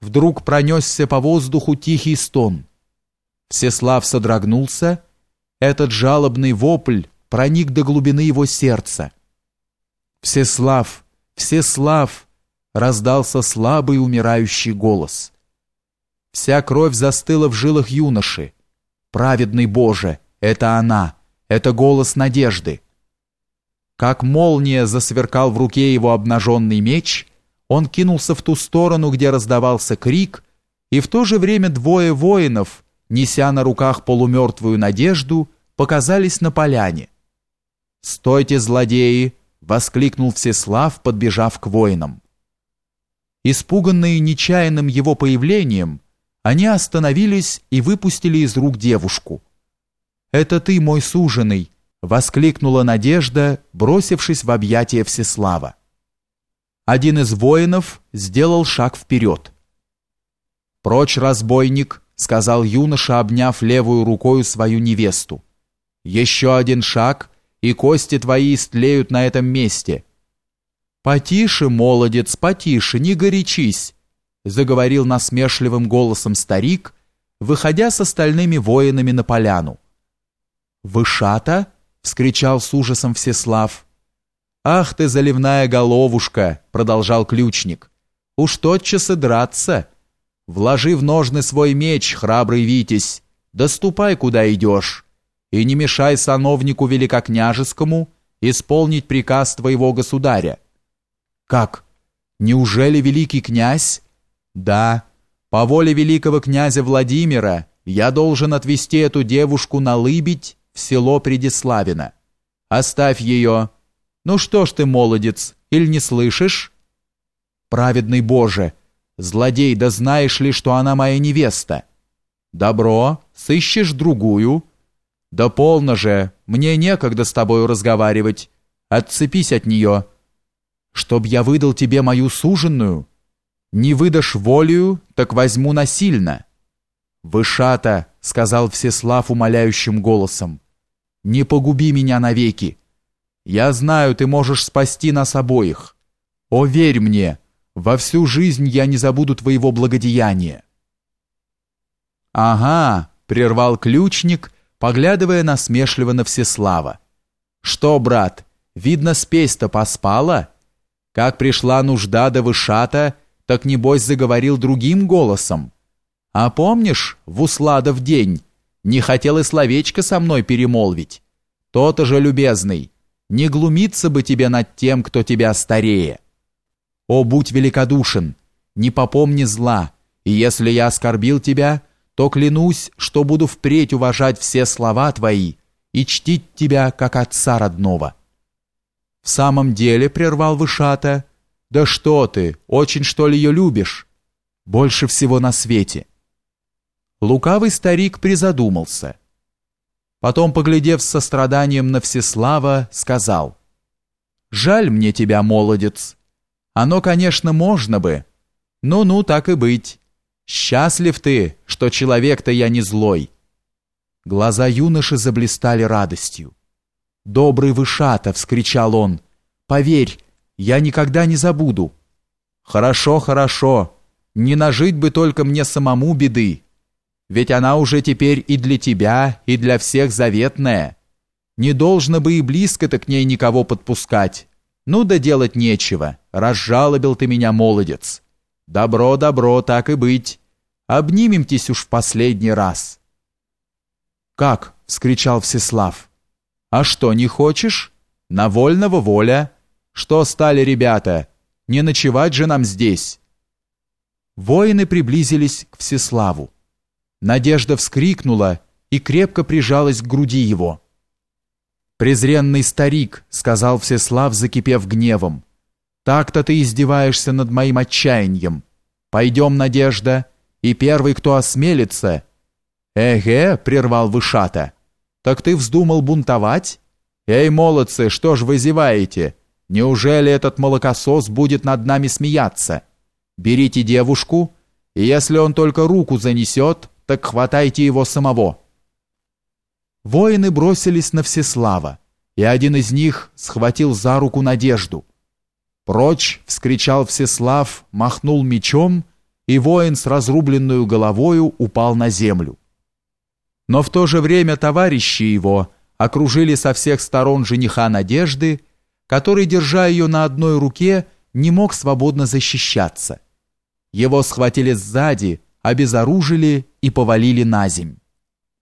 вдруг пронесся по воздуху тихий стон. Всеслав содрогнулся, этот жалобный вопль проник до глубины его сердца. «Всеслав! Всеслав!» — раздался слабый умирающий голос. Вся кровь застыла в жилах юноши. «Праведный Боже! Это она! Это голос надежды!» Как молния засверкал в руке его обнаженный меч, он кинулся в ту сторону, где раздавался крик, и в то же время двое воинов, неся на руках полумертвую надежду, показались на поляне. «Стойте, злодеи!» — воскликнул Всеслав, подбежав к воинам. Испуганные нечаянным его появлением, они остановились и выпустили из рук девушку. «Это ты, мой суженый!» воскликнула Надежда, бросившись в объятия Всеслава. Один из воинов сделал шаг вперед. «Прочь, разбойник!» — сказал юноша, обняв левую рукою свою невесту. «Еще один шаг, и кости твои истлеют на этом месте». «Потише, молодец, потише, не горячись!» — заговорил насмешливым голосом старик, выходя с остальными воинами на поляну. «Вышата?» вскричал с ужасом Всеслав. «Ах ты, заливная головушка!» — продолжал ключник. «Уж тотчас и драться! Вложи в ножны свой меч, храбрый Витязь, доступай, куда идешь, и не мешай сановнику великокняжескому исполнить приказ твоего государя». «Как? Неужели великий князь?» «Да, по воле великого князя Владимира я должен отвести эту девушку на Лыбедь в село Предиславино. Оставь ее. Ну что ж ты, молодец, или не слышишь? Праведный Боже, злодей, да знаешь ли, что она моя невеста? Добро, сыщешь другую. Да полно же, мне некогда с тобою разговаривать. Отцепись от нее. Чтоб я выдал тебе мою суженную? Не выдашь волею, так возьму насильно. «Вышата», — сказал Всеслав умоляющим голосом, не погуби меня навеки. Я знаю, ты можешь спасти нас обоих. О, верь мне, во всю жизнь я не забуду твоего благодеяния. Ага, прервал ключник, поглядывая насмешливо на Всеслава. Что, брат, видно, спесь-то поспала? Как пришла нужда до вышата, так небось заговорил другим голосом. А помнишь, в Усладов день не хотел и словечко со мной перемолвить. То-то же, любезный, не глумиться бы тебе над тем, кто тебя старее. О, будь великодушен, не попомни зла, и если я оскорбил тебя, то клянусь, что буду впредь уважать все слова твои и чтить тебя, как отца родного». «В самом деле», — прервал Вышата, — «да что ты, очень что ли ее любишь? Больше всего на свете». Лукавый старик призадумался. Потом, поглядев с состраданием на Всеслава, сказал, «Жаль мне тебя, молодец. Оно, конечно, можно бы. Ну-ну, так и быть. Счастлив ты, что человек-то я не злой». Глаза юноши заблистали радостью. «Добрый Вышата!» — вскричал он. «Поверь, я никогда не забуду». «Хорошо, хорошо. Не нажить бы только мне самому беды. Ведь она уже теперь и для тебя, и для всех заветная. Не должно бы и близко-то к ней никого подпускать. Ну да делать нечего. Разжалобил ты меня, молодец. Добро, добро, так и быть. Обнимемтесь уж в последний раз. Как? вскричал Всеслав. А что, не хочешь? На вольного воля. Что стали ребята? Не ночевать же нам здесь. Воины приблизились к Всеславу. Надежда вскрикнула и крепко прижалась к груди его. «Презренный старик», — сказал Всеслав, закипев гневом, — «так-то ты издеваешься над моим отчаянием. Пойдем, Надежда, и первый, кто осмелится...» «Эге», — прервал Вышата, — «так ты вздумал бунтовать? Эй, молодцы, что ж вы зеваете? Неужели этот молокосос будет над нами смеяться? Берите девушку, и если он только руку занесет, так хватайте его самого». Воины бросились на Всеслава, и один из них схватил за руку Надежду. «Прочь!» — вскричал Всеслав, махнул мечом и воин с разрубленную головою упал на землю. Но в то же время товарищи его окружили со всех сторон жениха Надежды, который, держа ее на одной руке, не мог свободно защищаться. Его схватили сзади, обезоружили и повалили на земь.